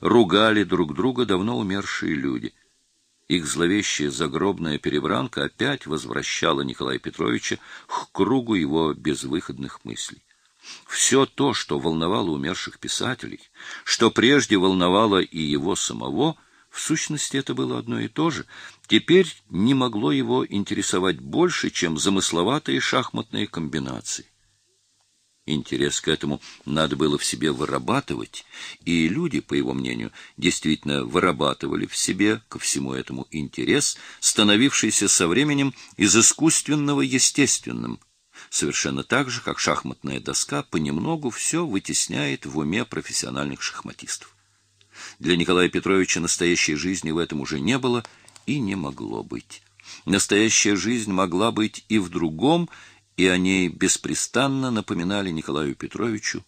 ругали друг друга давно умершие люди. Их зловещая загробная перебранка опять возвращала Николая Петровича к кругу его безвыходных мыслей. Все то, что волновало умерших писателей, что прежде волновало и его самого, в сущности это было одно и то же, теперь не могло его интересовать больше, чем замысловатые шахматные комбинации. Интерес к этому надо было в себе вырабатывать, и люди, по его мнению, действительно вырабатывали в себе ко всему этому интерес, становившийся со временем из искусственного естественным, совершенно так же, как шахматная доска понемногу все вытесняет в уме профессиональных шахматистов. Для Николая Петровича настоящей жизни в этом уже не было и не могло быть. Настоящая жизнь могла быть и в другом, и о ней беспрестанно напоминали Николаю Петровичу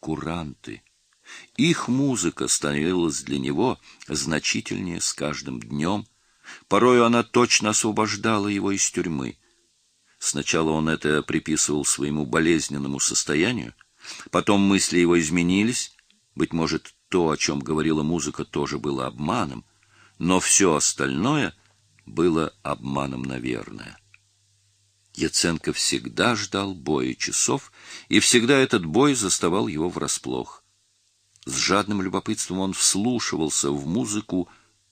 куранты. Их музыка становилась для него значительнее с каждым днем. Порою она точно освобождала его из тюрьмы. Сначала он это приписывал своему болезненному состоянию, потом мысли его изменились, быть может, то, о чем говорила музыка, тоже было обманом, но все остальное было обманом, наверное. Яценко всегда ждал боя часов, и всегда этот бой заставал его врасплох. С жадным любопытством он вслушивался в музыку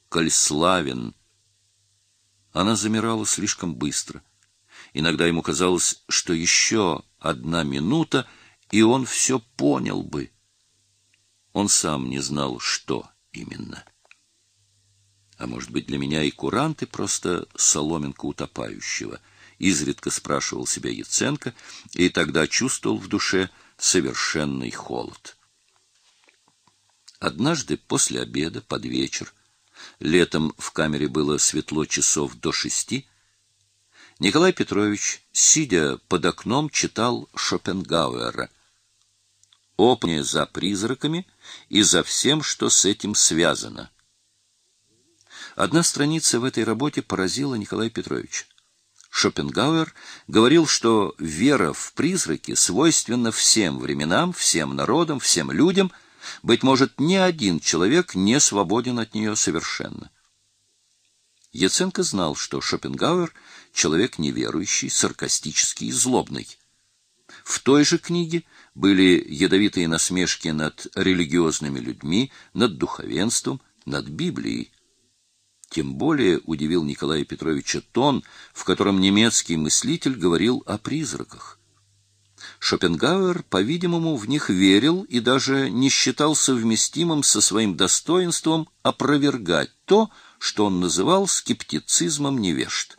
«Коль славен». Она замирала слишком быстро. Иногда ему казалось, что еще одна минута, и он все понял бы. Он сам не знал, что именно. А может быть, для меня и куранты просто соломинка утопающего — изредка спрашивал себя Яценко, и тогда чувствовал в душе совершенный холод. Однажды после обеда, под вечер, летом в камере было светло часов до шести, Николай Петрович, сидя под окном, читал Шопенгауэра «Опне за призраками и за всем, что с этим связано». Одна страница в этой работе поразила Николая Петровича. Шопенгауэр говорил, что вера в призраки свойственна всем временам, всем народам, всем людям. Быть может, ни один человек не свободен от нее совершенно. Яценко знал, что Шопенгауэр — человек неверующий, саркастический и злобный. В той же книге были ядовитые насмешки над религиозными людьми, над духовенством, над Библией. Тем более удивил Николая Петровича тон, в котором немецкий мыслитель говорил о призраках. Шопенгауэр, по-видимому, в них верил и даже не считал совместимым со своим достоинством опровергать то, что он называл скептицизмом невежд.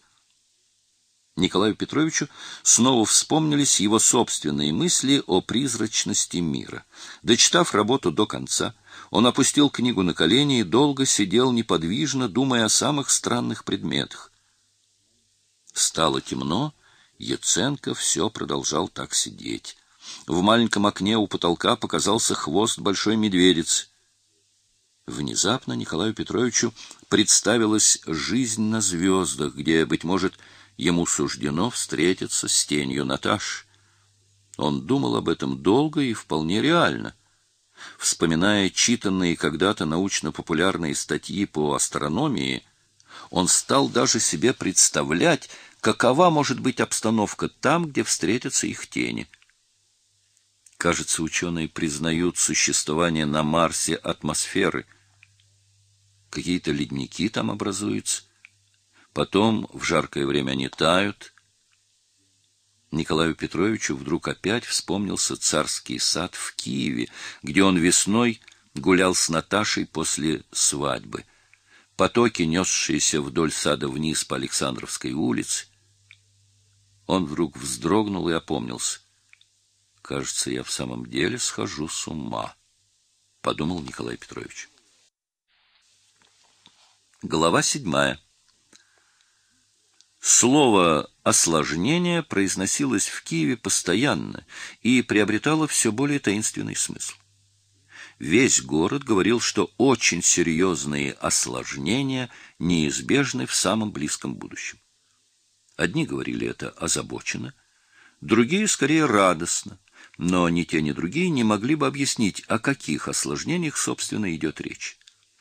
Николаю Петровичу снова вспомнились его собственные мысли о призрачности мира. Дочитав работу до конца, он опустил книгу на колени и долго сидел неподвижно, думая о самых странных предметах. Стало темно, Яценко все продолжал так сидеть. В маленьком окне у потолка показался хвост большой медведицы. Внезапно Николаю Петровичу представилась жизнь на звездах, где, быть может, ему суждено встретиться с тенью Наташ. Он думал об этом долго и вполне реально — Вспоминая читанные когда-то научно-популярные статьи по астрономии, он стал даже себе представлять, какова может быть обстановка там, где встретятся их тени. Кажется, ученые признают существование на Марсе атмосферы. Какие-то ледники там образуются. Потом в жаркое время они тают, Николаю Петровичу вдруг опять вспомнился царский сад в Киеве, где он весной гулял с Наташей после свадьбы. Потоки, несшиеся вдоль сада вниз по Александровской улице. Он вдруг вздрогнул и опомнился. «Кажется, я в самом деле схожу с ума», — подумал Николай Петрович. Глава седьмая. Слово «осложнение» произносилось в Киеве постоянно и приобретало все более таинственный смысл. Весь город говорил, что очень серьезные осложнения неизбежны в самом близком будущем. Одни говорили это озабоченно, другие скорее радостно, но ни те, ни другие не могли бы объяснить, о каких осложнениях, собственно, идет речь.